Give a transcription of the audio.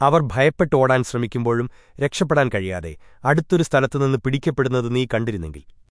അവർ ഭയപ്പെട്ട് ഓടാൻ ശ്രമിക്കുമ്പോഴും രക്ഷപ്പെടാൻ കഴിയാതെ അടുത്തൊരു സ്ഥലത്തുനിന്ന് പിടിക്കപ്പെടുന്നത് നീ കണ്ടിരുന്നെങ്കിൽ